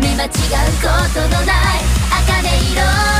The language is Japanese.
見間違うことのない茜色